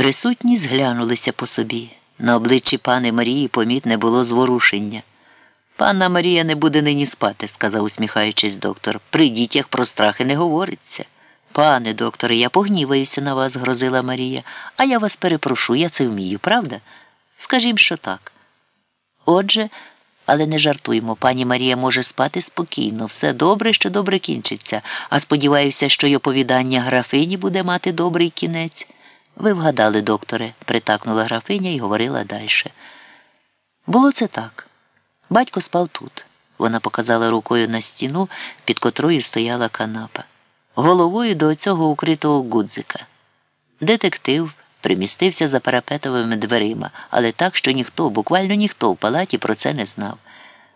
Присутні зглянулися по собі. На обличчі пани Марії помітне було зворушення. Панна Марія не буде нині спати, сказав, усміхаючись доктор. При дітях про страхи не говориться. Пане докторе, я погніваюся на вас, грозила Марія, а я вас перепрошу, я це вмію, правда? Скажімо, що так. Отже, але не жартуймо, пані Марія може спати спокійно, все добре, що добре кінчиться, а сподіваюся, що й оповідання графині буде мати добрий кінець. Ви вгадали, докторе, притакнула графиня і говорила далі. Було це так. Батько спав тут. Вона показала рукою на стіну, під котрою стояла канапа, головою до оцього укритого гудзика. Детектив примістився за парапетовими дверима, але так, що ніхто, буквально ніхто в палаті про це не знав.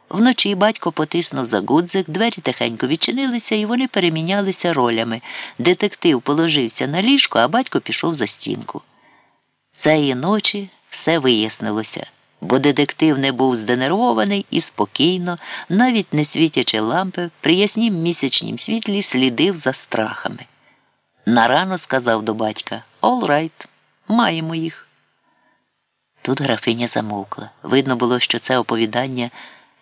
Вночі батько потиснув за гудзик, двері тихенько відчинилися, і вони перемінялися ролями. Детектив положився на ліжко, а батько пішов за стінку. Цієї ночі все вияснилося, бо детектив не був зденервований і спокійно, навіть не світячи лампи, при яснім місячнім світлі слідив за страхами. Нарано сказав до батька «All right, маємо їх. Тут графиня замовкла. Видно було, що це оповідання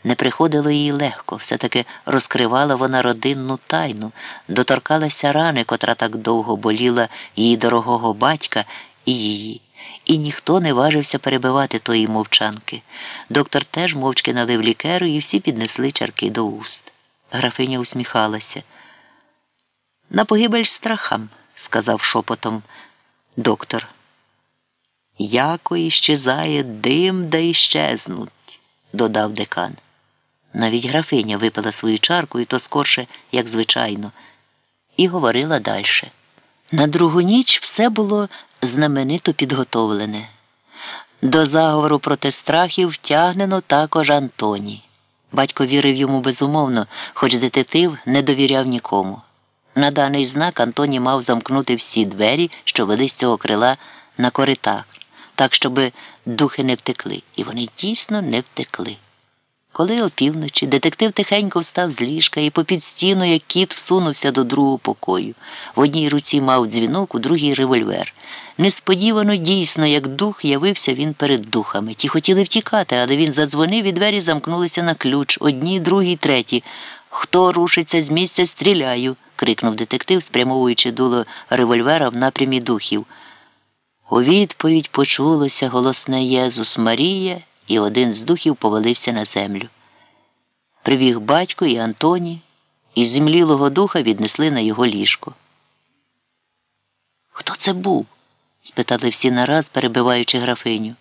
не приходило їй легко, все-таки розкривала вона родинну тайну, доторкалася рани, котра так довго боліла її дорогого батька і її. І ніхто не важився перебивати тої мовчанки. Доктор теж мовчки налив лікеру, і всі піднесли чарки до уст. Графиня усміхалася. На погибель страхам, сказав шепотом доктор. Яко іщезає дим да іщезнуть, додав декан. Навіть графиня випила свою чарку, і то скорше, як звичайно, і говорила далі. На другу ніч все було знаменито підготовлене. До заговору проти страхів втягнено також Антоні. Батько вірив йому безумовно, хоч детектив не довіряв нікому. На даний знак Антоні мав замкнути всі двері, що вели з цього крила на коритах, так, щоб духи не втекли. І вони дійсно не втекли. Коли опівночі детектив тихенько встав з ліжка і попід стіну, як кіт, всунувся до другого покою. В одній руці мав дзвінок, у другій револьвер. Несподівано, дійсно, як дух, явився він перед духами. Ті хотіли втікати, але він задзвонив і двері замкнулися на ключ. Одні, другі, треті. Хто рушиться з місця, стріляю. крикнув детектив, спрямовуючи дуло револьвера в напрямі духів. У відповідь почулося голосне Єзус Марія і один з духів повалився на землю. Прибіг батько і Антоні, і землілого духа віднесли на його ліжко. Хто це був? спитали всі нараз, перебиваючи графиню.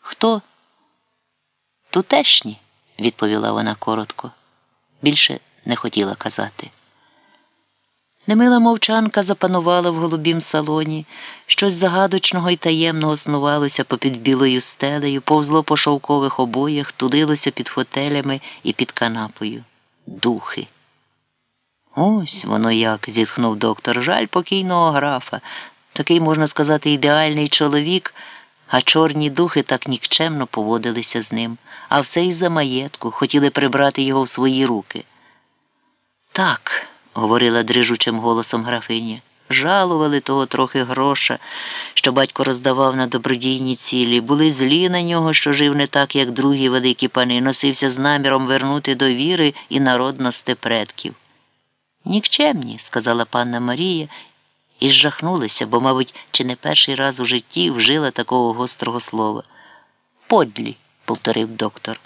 Хто? Тутешні, відповіла вона коротко. Більше не хотіла казати. Немила мовчанка запанувала в голубім салоні, щось загадочного і таємного снувалося попід білою стелею, повзло по шовкових обоях, тудилося під фотелями і під канапою. Духи. Ось воно як, зітхнув доктор. Жаль покійного графа. Такий, можна сказати, ідеальний чоловік, а чорні духи так нікчемно поводилися з ним, а все із за маєтку, хотіли прибрати його в свої руки. Так говорила дрижучим голосом графиня. Жалували того трохи гроша, що батько роздавав на добродійні цілі, були злі на нього, що жив не так, як другі великі пани, носився з наміром вернути до віри і народності предків. Нікчемні, сказала панна Марія, і зжахнулися, бо, мабуть, чи не перший раз у житті вжила такого гострого слова. Подлі, повторив доктор.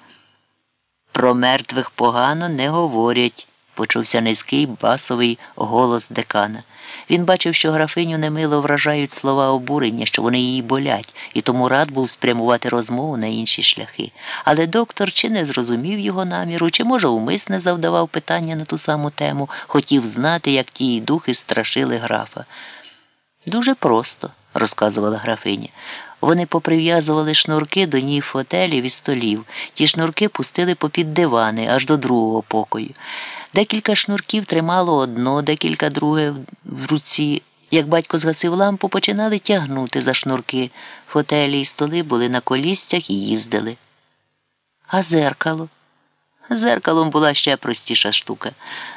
Про мертвих погано не говорять почувся низький басовий голос декана. Він бачив, що графиню немило вражають слова обурення, що вони її болять, і тому рад був спрямувати розмову на інші шляхи. Але доктор чи не зрозумів його наміру, чи, може, умисне завдавав питання на ту саму тему, хотів знати, як ті духи страшили графа. Дуже просто, розказувала графиня. Вони поприв'язували шнурки до ніг фотелів і столів. Ті шнурки пустили попід дивани аж до другого покою. Декілька шнурків тримало одно, декілька друге в руці. Як батько згасив лампу, починали тягнути за шнурки. Фотелі і столи були на колістях і їздили. А зеркало? Зеркалом була ще простіша штука.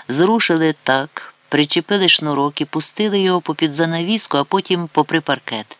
Зрушили так, причепили шнурок і пустили його попід занавіску, а потім попри паркет.